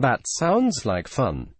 That sounds like fun.